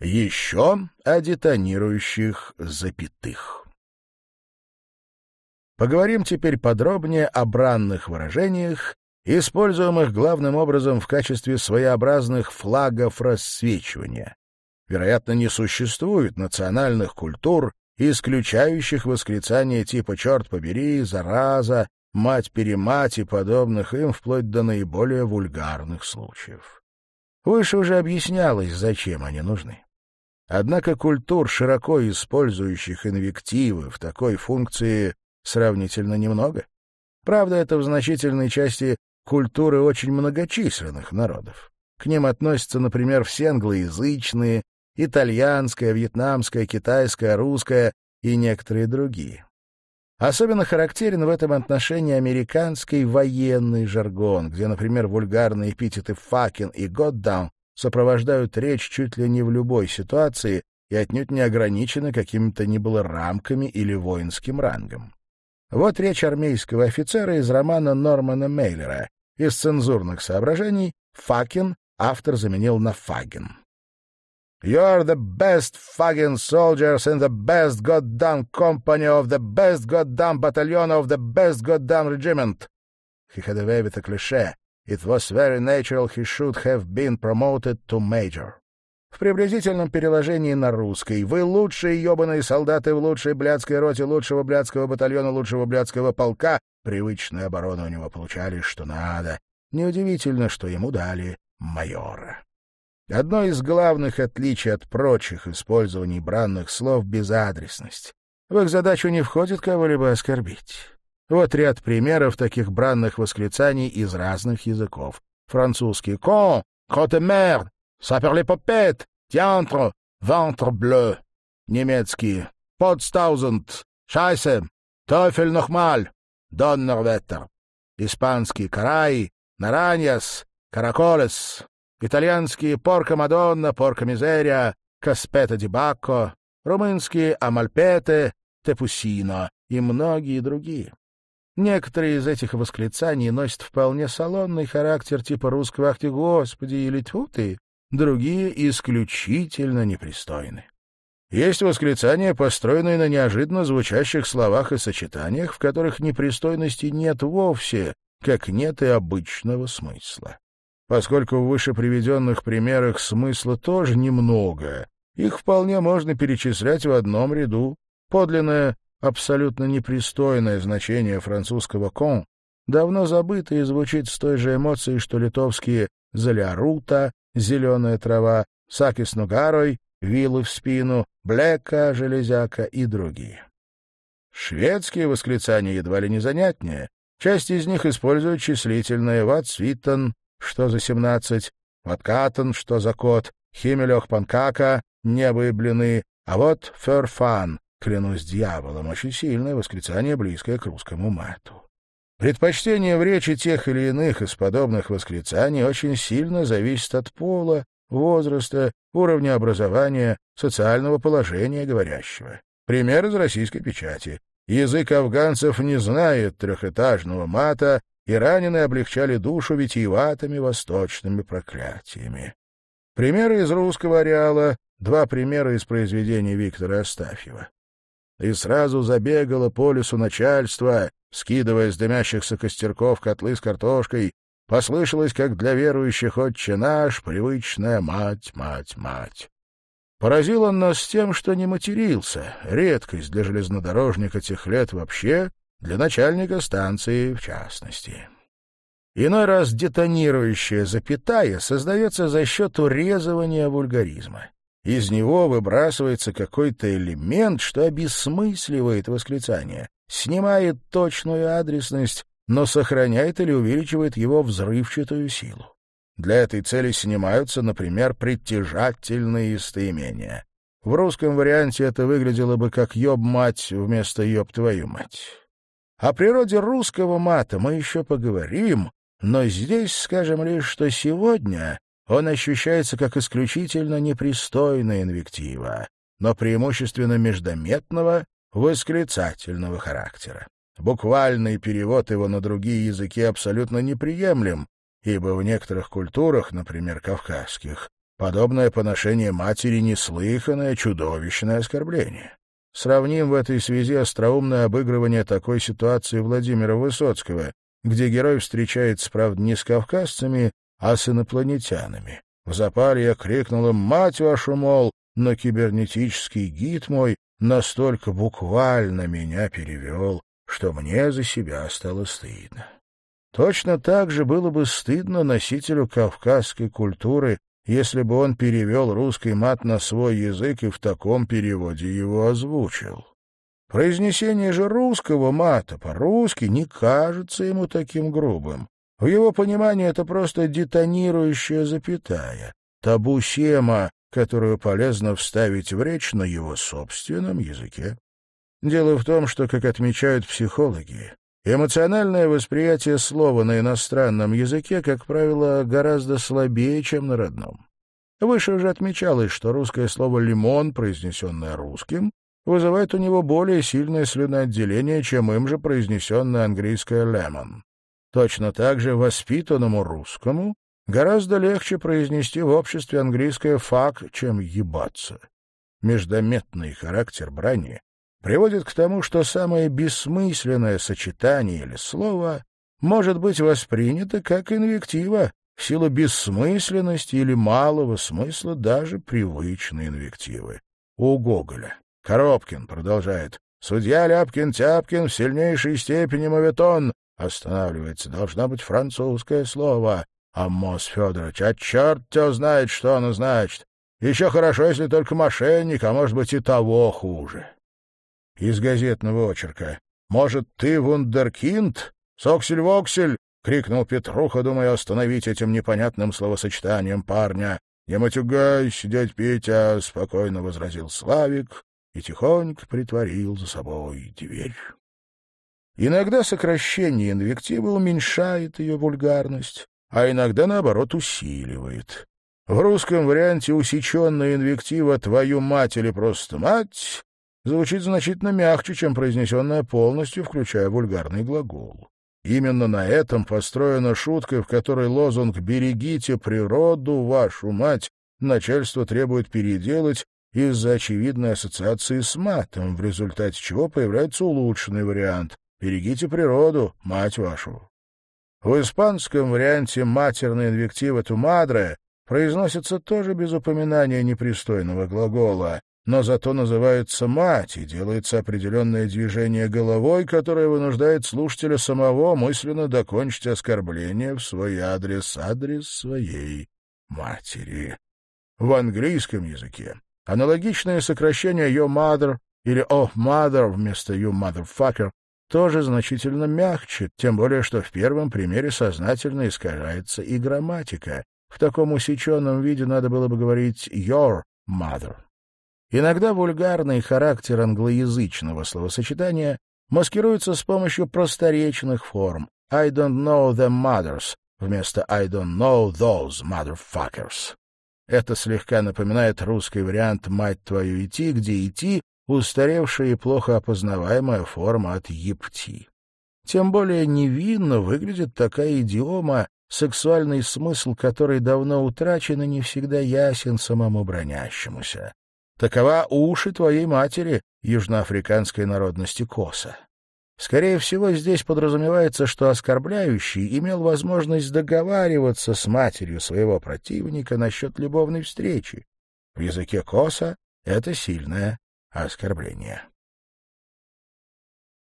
Еще о детонирующих запятых. Поговорим теперь подробнее о бранных выражениях, используемых главным образом в качестве своеобразных флагов рассвечивания. Вероятно, не существует национальных культур, исключающих восклицания типа «черт побери», «зараза», «мать-перемать» и подобных им вплоть до наиболее вульгарных случаев. Выше уже объяснялось, зачем они нужны. Однако культур, широко использующих инвективы в такой функции, сравнительно немного. Правда, это в значительной части культуры очень многочисленных народов. К ним относятся, например, все англоязычные, итальянская, вьетнамская, китайская, русская и некоторые другие. Особенно характерен в этом отношении американский военный жаргон, где, например, вульгарные эпитеты «fucking» и «goddamn» сопровождают речь чуть ли не в любой ситуации и отнюдь не ограничены какими-то ни было рамками или воинским рангом. Вот речь армейского офицера из романа Нормана Мейлера. Из цензурных соображений «факин» автор заменил на «фагин». You're the best fucking soldiers in the best goddamn company of the best goddamn battalion of the best goddamn regiment. He had a It was very natural he should have been promoted to major. В приблизительном переложении на русский «Вы лучшие ебаные солдаты в лучшей блядской роте лучшего блядского батальона лучшего блядского полка». Привычные обороны у него получались что надо. Неудивительно, что ему дали майора. Одно из главных отличий от прочих использований бранных слов — безадресность. В их задачу не входит кого-либо оскорбить. Вот ряд примеров таких бранных восклицаний из разных языков. Французский «saper les popettes», «diantre», «ventre bleu». Немецкий «podstausend», «scheiße», «teufel nochmal», «donnerwetter». Испанский «naranjas», «caracoles». Итальянские «porca madonna», «porca miseria», «caspetta di bacco». Румынские «амальпете», «тепусино» и многие другие. Некоторые из этих восклицаний носят вполне салонный характер типа русского «Ах ты, Господи!» или «Тьфу ты!», другие исключительно непристойны. Есть восклицания, построенные на неожиданно звучащих словах и сочетаниях, в которых непристойности нет вовсе, как нет и обычного смысла. Поскольку в выше приведенных примерах смысла тоже немного, их вполне можно перечислять в одном ряду. Подлинное абсолютно непристойное значение французского «кон» давно забыто и звучит с той же эмоцией, что литовские «залярута», «зеленая трава», «саки с нугарой», «вилы в спину», «блека», «железяка» и другие. Шведские восклицания едва ли не занятнее. Часть из них используют числительное «ватсвитон», что за семнадцать, «ваткатон», что за кот, «химелёх панкака», «небо и блины», а вот «ферфан», Клянусь дьяволом, очень сильное восклицание, близкое к русскому мату. Предпочтение в речи тех или иных из подобных восклицаний очень сильно зависит от пола, возраста, уровня образования, социального положения говорящего. Пример из российской печати. Язык афганцев не знает трехэтажного мата, и раненые облегчали душу витиеватыми восточными проклятиями. Примеры из русского ареала, два примера из произведений Виктора Астафьева и сразу забегало по лесу начальство, скидывая с дымящихся костерков котлы с картошкой, послышалось, как для верующих «Отче наш» привычная «Мать, мать, мать». Поразил он нас тем, что не матерился, редкость для железнодорожника тех лет вообще, для начальника станции в частности. Иной раз детонирующая запятая создается за счет урезывания вульгаризма. Из него выбрасывается какой-то элемент, что обесмысливает восклицание, снимает точную адресность, но сохраняет или увеличивает его взрывчатую силу. Для этой цели снимаются, например, притяжательные местоимения. В русском варианте это выглядело бы как «ёб-мать» вместо «ёб твою мать». О природе русского мата мы еще поговорим, но здесь скажем лишь, что сегодня он ощущается как исключительно непристойная инвектива, но преимущественно междометного, восклицательного характера. Буквальный перевод его на другие языки абсолютно неприемлем, ибо в некоторых культурах, например, кавказских, Подобное поношение матери — неслыханное, чудовищное оскорбление. Сравним в этой связи остроумное обыгрывание такой ситуации Владимира Высоцкого, где герой встречается, правда, не с кавказцами, а с инопланетянами. В запале я крикнул им «Мать вашу, мол!», но кибернетический гид мой настолько буквально меня перевел, что мне за себя стало стыдно. Точно так же было бы стыдно носителю кавказской культуры, если бы он перевел русский мат на свой язык и в таком переводе его озвучил. Произнесение же русского мата по-русски не кажется ему таким грубым. В его понимании это просто детонирующая запятая, табу-сема, которую полезно вставить в речь на его собственном языке. Дело в том, что, как отмечают психологи, эмоциональное восприятие слова на иностранном языке, как правило, гораздо слабее, чем на родном. Выше уже отмечалось, что русское слово «лимон», произнесенное русским, вызывает у него более сильное слюноотделение, чем им же произнесенное английское «lemon». Точно так же воспитанному русскому гораздо легче произнести в обществе английское «фак», чем «ебаться». Междометный характер брани приводит к тому, что самое бессмысленное сочетание или слово может быть воспринято как инвектива в силу бессмысленности или малого смысла даже привычной инвективы. У Гоголя. Коробкин продолжает. Судья Ляпкин-Тяпкин в сильнейшей степени моветон. Останавливается. Должно быть французское слово. Амос Федорович, а черт тебя знает, что оно значит. Еще хорошо, если только мошенник, а может быть и того хуже. Из газетного очерка. «Может, ты вундеркинд? Соксель-воксель?» — крикнул Петруха, думая остановить этим непонятным словосочетанием парня. «Не матюгайся, дядь Петя!» — спокойно возразил Славик и тихонько притворил за собой дверь. Иногда сокращение инвективы уменьшает ее вульгарность, а иногда, наоборот, усиливает. В русском варианте усеченная инвектива «твою мать» или просто «мать» звучит значительно мягче, чем произнесенная полностью, включая вульгарный глагол. Именно на этом построена шутка, в которой лозунг «берегите природу, вашу мать» начальство требует переделать из-за очевидной ассоциации с матом, в результате чего появляется улучшенный вариант «берегите природу, мать вашу». В испанском варианте матерной инвектива «ту мадре» произносится тоже без упоминания непристойного глагола, но зато называется «мать» и делается определенное движение головой, которое вынуждает слушателя самого мысленно докончить оскорбление в свой адрес, адрес своей матери. В английском языке аналогичное сокращение «your mother» или «oh mother» вместо «you motherfucker» тоже значительно мягче, тем более что в первом примере сознательно искажается и грамматика. В таком усеченном виде надо было бы говорить «your mother». Иногда вульгарный характер англоязычного словосочетания маскируется с помощью просторечных форм «I don't know them mothers» вместо «I don't know those motherfuckers». Это слегка напоминает русский вариант «мать твою идти», где «идти» — устаревшая и плохо опознаваемая форма от «епти». Тем более невинно выглядит такая идиома, сексуальный смысл которой давно утрачен и не всегда ясен самому бронящемуся. Такова уши твоей матери, южноафриканской народности Коса. Скорее всего, здесь подразумевается, что оскорбляющий имел возможность договариваться с матерью своего противника насчет любовной встречи. В языке Коса это сильное оскорбление.